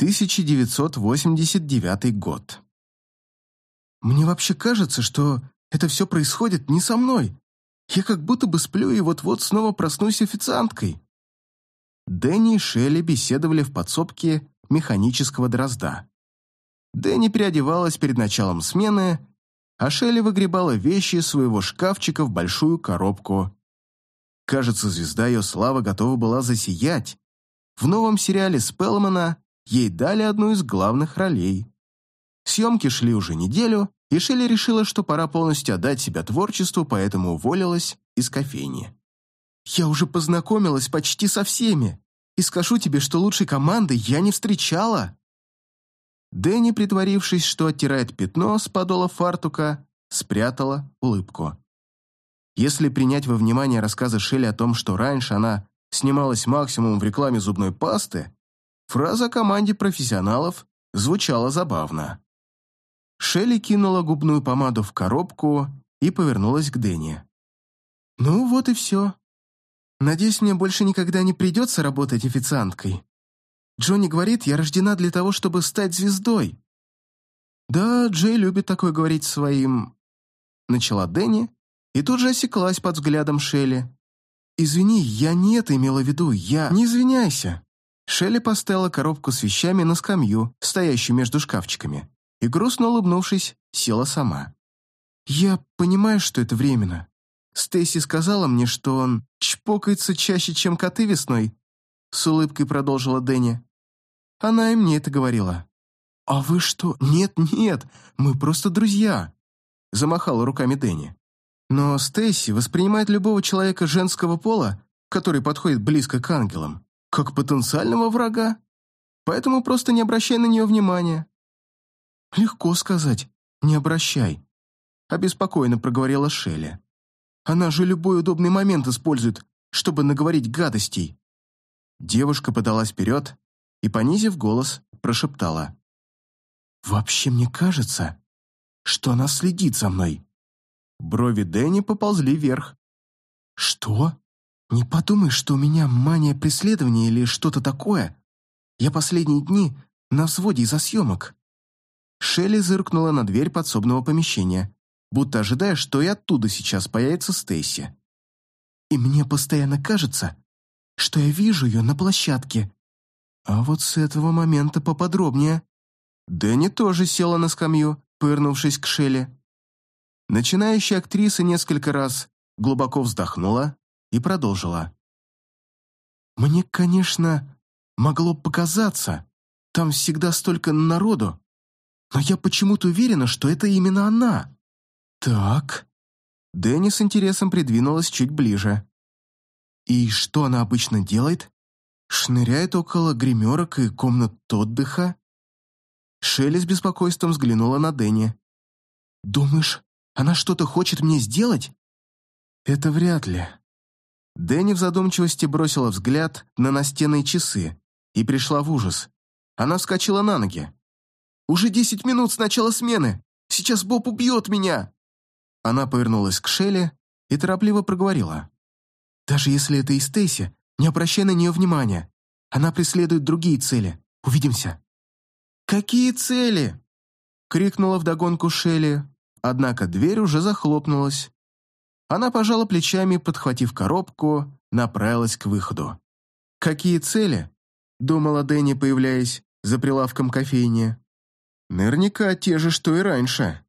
1989 год. Мне вообще кажется, что это все происходит не со мной. Я как будто бы сплю и вот-вот снова проснусь официанткой. Дэнни и Шелли беседовали в подсобке механического дрозда. Дэнни переодевалась перед началом смены, а Шелли выгребала вещи из своего шкафчика в большую коробку. Кажется, звезда ее славы готова была засиять. В новом сериале Спелмана ей дали одну из главных ролей. Съемки шли уже неделю, и Шелли решила, что пора полностью отдать себя творчеству, поэтому уволилась из кофейни. «Я уже познакомилась почти со всеми, и скажу тебе, что лучшей команды я не встречала». Дэнни, притворившись, что оттирает пятно с подола фартука, спрятала улыбку. Если принять во внимание рассказы Шелли о том, что раньше она снималась максимум в рекламе зубной пасты, фраза о команде профессионалов звучала забавно. Шелли кинула губную помаду в коробку и повернулась к Дэнни. «Ну вот и все. Надеюсь, мне больше никогда не придется работать официанткой. Джонни говорит, я рождена для того, чтобы стать звездой». «Да, Джей любит такое говорить своим...» Начала Дэнни и тут же осеклась под взглядом Шелли. «Извини, я не это имела в виду, я...» «Не извиняйся». Шелли поставила коробку с вещами на скамью, стоящую между шкафчиками и, грустно улыбнувшись, села сама. «Я понимаю, что это временно. Стейси сказала мне, что он чпокается чаще, чем коты весной», с улыбкой продолжила Дэнни. «Она и мне это говорила». «А вы что? Нет, нет, мы просто друзья», замахала руками Дэнни. «Но Стейси воспринимает любого человека женского пола, который подходит близко к ангелам, как потенциального врага. Поэтому просто не обращай на нее внимания. «Легко сказать. Не обращай», — обеспокоенно проговорила Шелли. «Она же любой удобный момент использует, чтобы наговорить гадостей». Девушка подалась вперед и, понизив голос, прошептала. «Вообще мне кажется, что она следит за мной». Брови Дэнни поползли вверх. «Что? Не подумай, что у меня мания преследования или что-то такое. Я последние дни на взводе из-за съемок. Шелли зыркнула на дверь подсобного помещения, будто ожидая, что и оттуда сейчас появится Стейси. «И мне постоянно кажется, что я вижу ее на площадке. А вот с этого момента поподробнее». Дэнни тоже села на скамью, повернувшись к Шелли. Начинающая актриса несколько раз глубоко вздохнула и продолжила. «Мне, конечно, могло показаться, там всегда столько народу, но я почему-то уверена, что это именно она. Так. Дэнни с интересом придвинулась чуть ближе. И что она обычно делает? Шныряет около гримерок и комнат отдыха? Шелли с беспокойством взглянула на Дэнни. «Думаешь, она что-то хочет мне сделать?» «Это вряд ли». Дэнни в задумчивости бросила взгляд на настенные часы и пришла в ужас. Она вскочила на ноги. Уже десять минут с начала смены. Сейчас Боб убьет меня!» Она повернулась к Шелли и торопливо проговорила. «Даже если это и Стейси, не обращай на нее внимания. Она преследует другие цели. Увидимся». «Какие цели?» — крикнула вдогонку Шелли, однако дверь уже захлопнулась. Она пожала плечами, подхватив коробку, направилась к выходу. «Какие цели?» — думала Дэнни, появляясь за прилавком кофейни. Наверняка те же, что и раньше.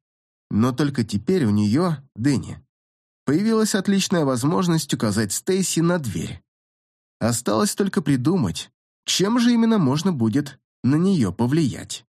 Но только теперь у нее, Дэнни, появилась отличная возможность указать Стейси на дверь. Осталось только придумать, чем же именно можно будет на нее повлиять.